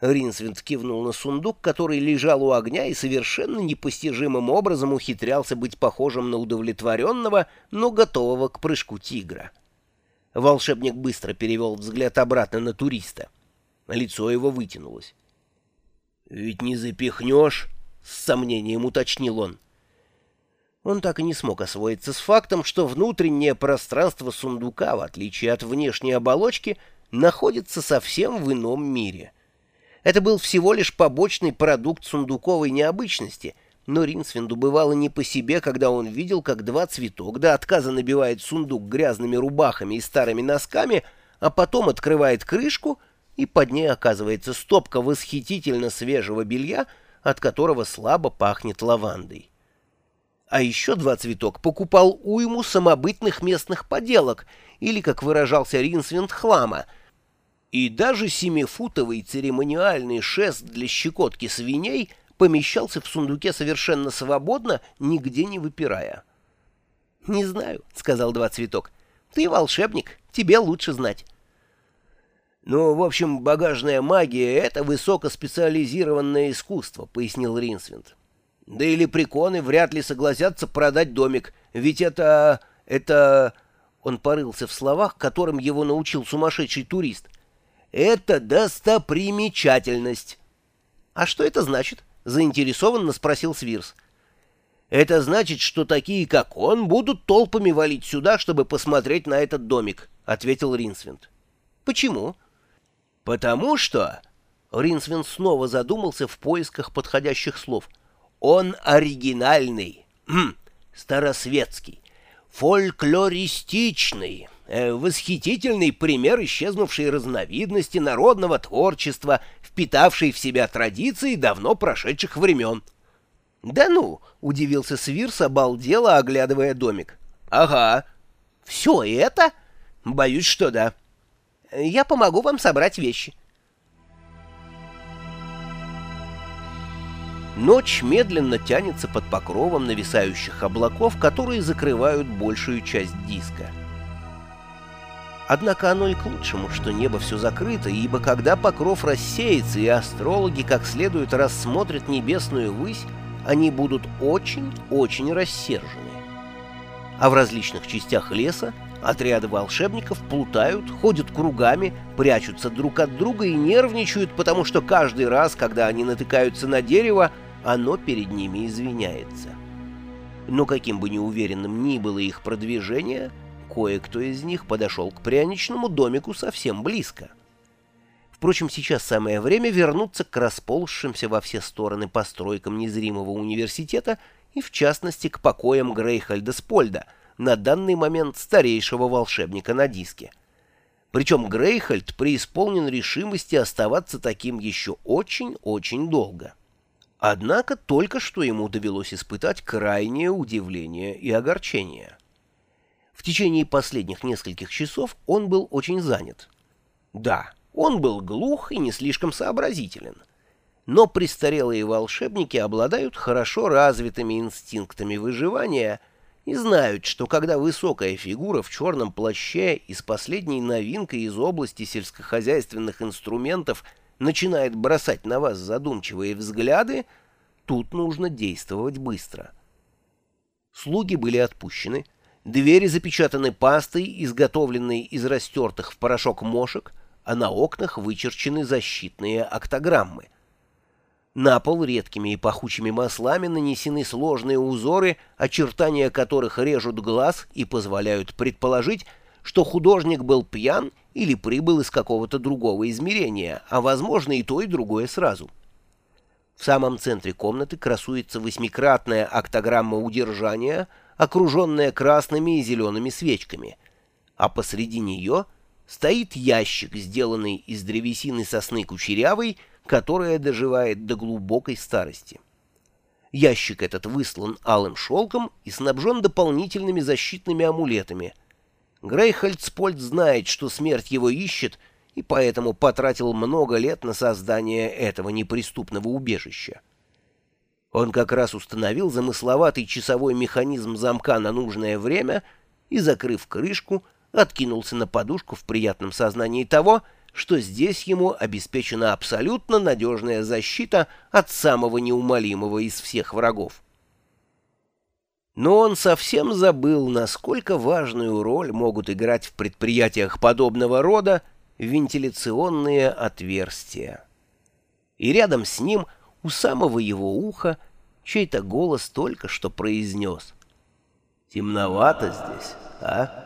Ринсвинд кивнул на сундук, который лежал у огня и совершенно непостижимым образом ухитрялся быть похожим на удовлетворенного, но готового к прыжку тигра. Волшебник быстро перевел взгляд обратно на туриста. Лицо его вытянулось. «Ведь не запихнешь?» — с сомнением уточнил он. Он так и не смог освоиться с фактом, что внутреннее пространство сундука, в отличие от внешней оболочки, находится совсем в ином мире. Это был всего лишь побочный продукт сундуковой необычности, но Ринсвинду бывало не по себе, когда он видел, как два цветок до отказа набивает сундук грязными рубахами и старыми носками, а потом открывает крышку, и под ней оказывается стопка восхитительно свежего белья, от которого слабо пахнет лавандой. А еще два цветок покупал уйму самобытных местных поделок, или, как выражался Ринсвинд, хлама, и даже семифутовый церемониальный шест для щекотки свиней помещался в сундуке совершенно свободно, нигде не выпирая. «Не знаю», — сказал два цветок. «Ты волшебник, тебе лучше знать». «Ну, в общем, багажная магия — это высокоспециализированное искусство», — пояснил Ринсвинд. Да и лепреконы вряд ли согласятся продать домик, ведь это... это... Он порылся в словах, которым его научил сумасшедший турист. Это достопримечательность. А что это значит? Заинтересованно спросил Свирс. Это значит, что такие, как он, будут толпами валить сюда, чтобы посмотреть на этот домик, ответил Ринсвинд. Почему? Потому что... Ринсвинд снова задумался в поисках подходящих слов — он оригинальный, старосветский, фольклористичный, восхитительный пример исчезнувшей разновидности народного творчества, впитавшей в себя традиции давно прошедших времен. «Да ну!» — удивился Свирс, обалдело, оглядывая домик. «Ага. Все это? Боюсь, что да. Я помогу вам собрать вещи». Ночь медленно тянется под покровом нависающих облаков, которые закрывают большую часть диска. Однако оно и к лучшему, что небо все закрыто, ибо когда покров рассеется и астрологи как следует рассмотрят небесную высь, они будут очень-очень рассержены. А в различных частях леса отряды волшебников плутают, ходят кругами, прячутся друг от друга и нервничают, потому что каждый раз, когда они натыкаются на дерево, оно перед ними извиняется. Но каким бы неуверенным ни было их продвижение, кое-кто из них подошел к пряничному домику совсем близко. Впрочем, сейчас самое время вернуться к расползшимся во все стороны постройкам незримого университета и, в частности, к покоям Грейхальда Спольда, на данный момент старейшего волшебника на диске. Причем Грейхальд преисполнен решимости оставаться таким еще очень-очень долго. Однако только что ему довелось испытать крайнее удивление и огорчение. В течение последних нескольких часов он был очень занят. Да, он был глух и не слишком сообразителен. Но престарелые волшебники обладают хорошо развитыми инстинктами выживания и знают, что когда высокая фигура в черном плаще и с последней новинкой из области сельскохозяйственных инструментов – начинает бросать на вас задумчивые взгляды, тут нужно действовать быстро. Слуги были отпущены, двери запечатаны пастой, изготовленной из растертых в порошок мошек, а на окнах вычерчены защитные октограммы. На пол редкими и пахучими маслами нанесены сложные узоры, очертания которых режут глаз и позволяют предположить, что художник был пьян или прибыл из какого-то другого измерения, а возможно и то, и другое сразу. В самом центре комнаты красуется восьмикратная октограмма удержания, окруженная красными и зелеными свечками, а посреди нее стоит ящик, сделанный из древесины сосны кучерявой, которая доживает до глубокой старости. Ящик этот выслан алым шелком и снабжен дополнительными защитными амулетами — Грейхальдспольд знает, что смерть его ищет, и поэтому потратил много лет на создание этого неприступного убежища. Он как раз установил замысловатый часовой механизм замка на нужное время и, закрыв крышку, откинулся на подушку в приятном сознании того, что здесь ему обеспечена абсолютно надежная защита от самого неумолимого из всех врагов. Но он совсем забыл, насколько важную роль могут играть в предприятиях подобного рода вентиляционные отверстия. И рядом с ним, у самого его уха, чей-то голос только что произнес. «Темновато здесь, а?»